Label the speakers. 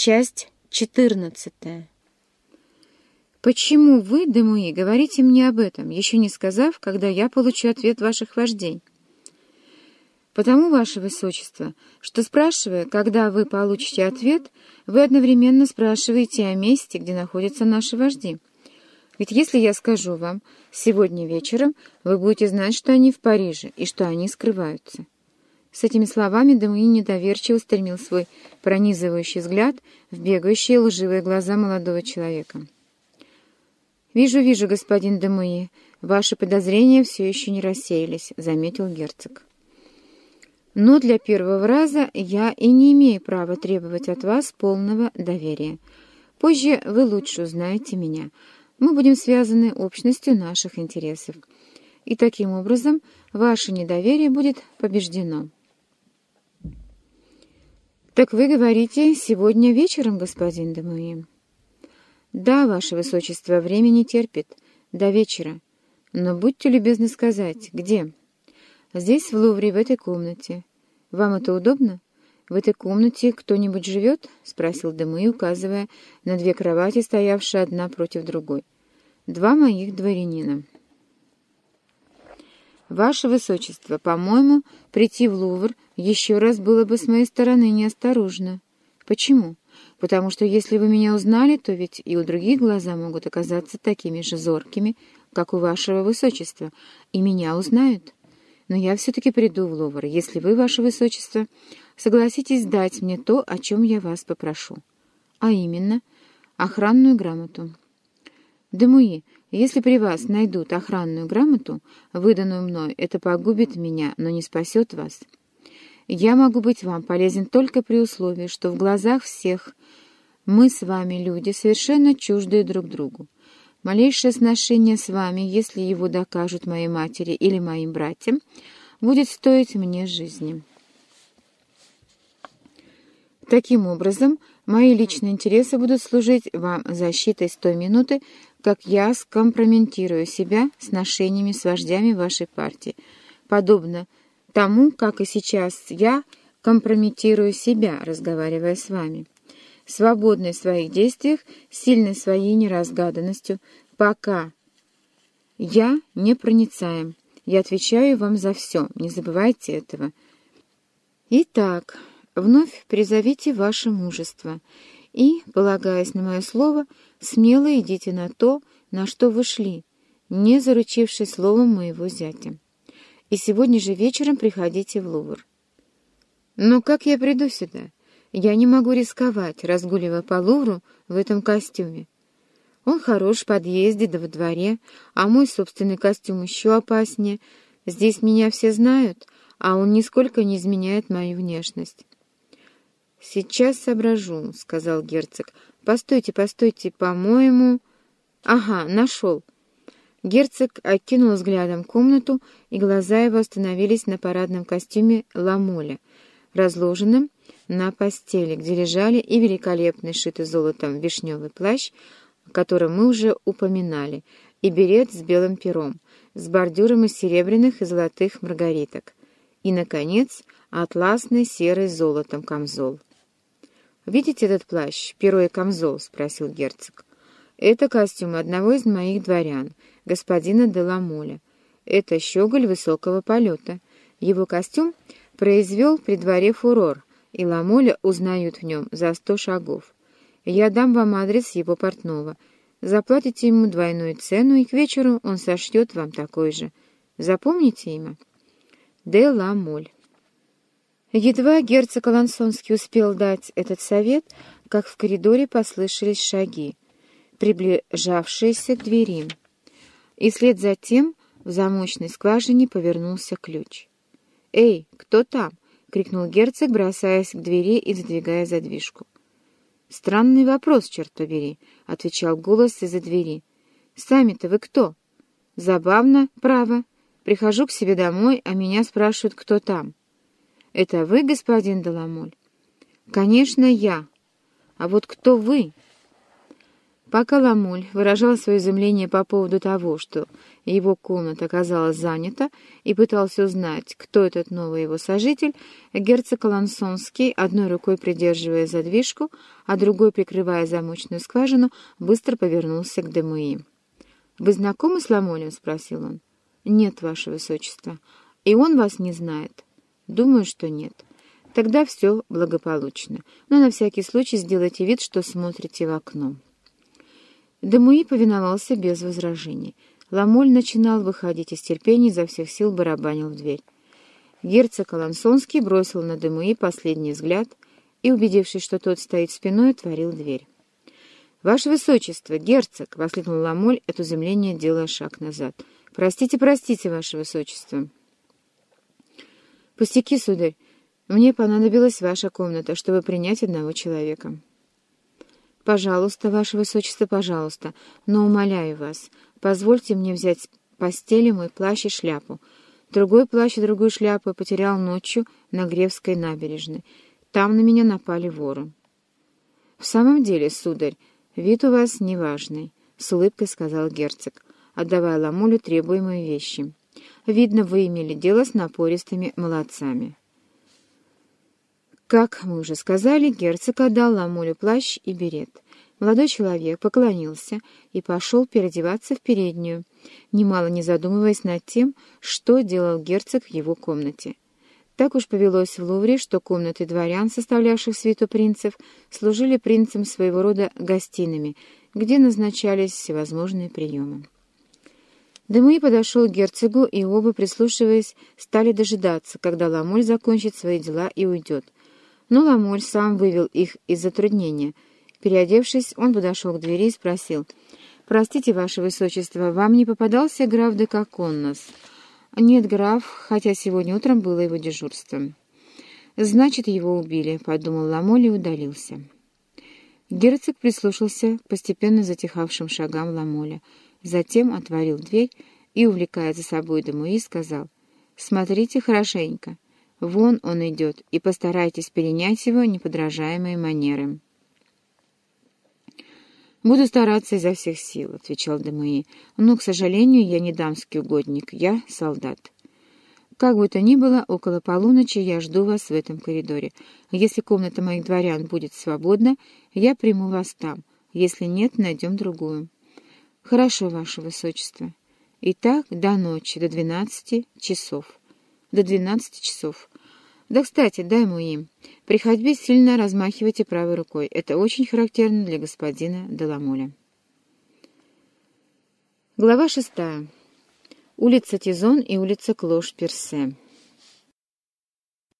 Speaker 1: Часть четырнадцатая.
Speaker 2: «Почему вы, Демуи, говорите мне об этом, еще не сказав, когда я получу ответ ваших вождей?» «Потому, ваше высочество, что, спрашивая, когда вы получите ответ, вы одновременно спрашиваете о месте, где находятся наши вожди. Ведь если я скажу вам, сегодня вечером вы будете знать, что они в Париже и что они скрываются». С этими словами Демуи недоверчиво устремил свой пронизывающий взгляд в бегающие лживые глаза молодого человека. «Вижу, вижу, господин Демуи, ваши подозрения все еще не рассеялись», — заметил герцог. «Но для первого раза я и не имею права требовать от вас полного доверия. Позже вы лучше узнаете меня. Мы будем связаны общностью наших интересов. И таким образом ваше недоверие будет побеждено». «Так вы говорите, сегодня вечером, господин Демуи?» «Да, ваше высочество, время не терпит. До вечера. Но будьте любезны сказать, где?» «Здесь, в Лувре, в этой комнате. Вам это удобно? В этой комнате кто-нибудь живет?» — спросил Демуи, указывая на две кровати, стоявшие одна против другой. «Два моих дворянина». «Ваше Высочество, по-моему, прийти в Лувр еще раз было бы с моей стороны неосторожно. Почему? Потому что если вы меня узнали, то ведь и у других глаза могут оказаться такими же зоркими, как у Вашего Высочества, и меня узнают. Но я все-таки приду в Лувр, если вы, Ваше Высочество, согласитесь дать мне то, о чем я вас попрошу, а именно охранную грамоту». «Демуи, если при вас найдут охранную грамоту, выданную мной, это погубит меня, но не спасет вас. Я могу быть вам полезен только при условии, что в глазах всех мы с вами люди, совершенно чуждые друг другу. Малейшее сношение с вами, если его докажут моей матери или моим братьям, будет стоить мне жизни». Таким образом, мои личные интересы будут служить вам защитой с той минуты, как я скомпрометирую себя с ношениями с вождями вашей партии, подобно тому, как и сейчас я компрометирую себя, разговаривая с вами. Свободный в своих действиях, сильный своей неразгаданностью, пока я непроницаем. Я отвечаю вам за все, не забывайте этого. Итак, вновь призовите ваше мужество и, полагаясь на мое слово, смело идите на то, на что вы шли, не заручившись словом моего зятя. И сегодня же вечером приходите в Лувр. Но как я приду сюда? Я не могу рисковать, разгуливая по Лувру в этом костюме. Он хорош в подъезде да во дворе, а мой собственный костюм еще опаснее. Здесь меня все знают, а он нисколько не изменяет мою внешность. «Сейчас соображу», — сказал герцог. «Постойте, постойте, по-моему...» «Ага, нашел». Герцог окинул взглядом комнату, и глаза его остановились на парадном костюме ламоля, разложенном на постели, где лежали и великолепный шитый золотом вишневый плащ, о котором мы уже упоминали, и берет с белым пером, с бордюром из серебряных и золотых маргариток, и, наконец, атласный серый золотом камзол. «Видите этот плащ, перо и камзол?» — спросил герцог. «Это костюм одного из моих дворян, господина Деламоля. Это щеголь высокого полета. Его костюм произвел при дворе фурор, и Ламоля узнают в нем за сто шагов. Я дам вам адрес его портного. Заплатите ему двойную цену, и к вечеру он сошьет вам такой же. Запомните имя? Де Ламоль. Едва герцог Алансонский успел дать этот совет, как в коридоре послышались шаги, приближавшиеся к двери, и вслед за тем в замочной скважине повернулся ключ. «Эй, кто там?» — крикнул герцог, бросаясь к двери и задвигая задвижку. «Странный вопрос, черт побери», — отвечал голос из-за двери. «Сами-то вы кто?» «Забавно, право. Прихожу к себе домой, а меня спрашивают, кто там». «Это вы, господин Деламоль?» «Конечно, я. А вот кто вы?» Пока Ламуль выражал свое изумление по поводу того, что его комната оказалась занята, и пытался узнать, кто этот новый его сожитель, герцог Алансонский, одной рукой придерживая задвижку, а другой, прикрывая замочную скважину, быстро повернулся к Демуи. «Вы знакомы с Ламолем?» — спросил он. «Нет, ваше высочество. И он вас не знает?» «Думаю, что нет. Тогда все благополучно. Но на всякий случай сделайте вид, что смотрите в окно». Демуи повиновался без возражений. Ламоль начинал выходить из терпения, изо всех сил барабанил в дверь. Герцог Алансонский бросил на Демуи последний взгляд и, убедившись, что тот стоит спиной, отворил дверь. «Ваше Высочество, герцог!» — воскликнул Ламоль, от изумления делая шаг назад. «Простите, простите, Ваше Высочество!» «Пустяки, сударь, мне понадобилась ваша комната, чтобы принять одного человека». «Пожалуйста, ваше высочество, пожалуйста, но умоляю вас, позвольте мне взять с постели мой плащ и шляпу. Другой плащ и другую шляпу я потерял ночью на Гревской набережной. Там на меня напали воры». «В самом деле, сударь, вид у вас неважный», — с улыбкой сказал герцог, отдавая Ламулю требуемые вещи. «Видно, вы имели дело с напористыми молодцами». Как мы уже сказали, герцог отдал Ламулю плащ и берет. Молодой человек поклонился и пошел переодеваться в переднюю, немало не задумываясь над тем, что делал герцог в его комнате. Так уж повелось в Лувре, что комнаты дворян, составлявших свиту принцев, служили принцам своего рода гостиными, где назначались всевозможные приемы. Демуи подошел к герцогу, и оба, прислушиваясь, стали дожидаться, когда Ламуль закончит свои дела и уйдет — но Ламоль сам вывел их из затруднения. Переодевшись, он подошел к двери и спросил, «Простите, ваше высочество, вам не попадался граф де Коконнос?» «Нет, граф, хотя сегодня утром было его дежурство». «Значит, его убили», — подумал Ламоль и удалился. Герцог прислушался к постепенно затихавшим шагам Ламоля, затем отворил дверь и, увлекая за собой Демуи, сказал, «Смотрите хорошенько». Вон он идет, и постарайтесь перенять его неподражаемые манеры. «Буду стараться изо всех сил», — отвечал Демуи. «Но, к сожалению, я не дамский угодник, я солдат». «Как бы то ни было, около полуночи я жду вас в этом коридоре. Если комната моих дворян будет свободна, я приму вас там. Если нет, найдем другую». «Хорошо, ваше высочество. Итак, до ночи, до двенадцати часов» до 12 часов. Да, кстати, дай ему им. При ходьбе сильно размахивайте правой рукой. Это очень характерно для господина Деламоля. Глава шестая. Улица Тизон и улица Клош-Персе.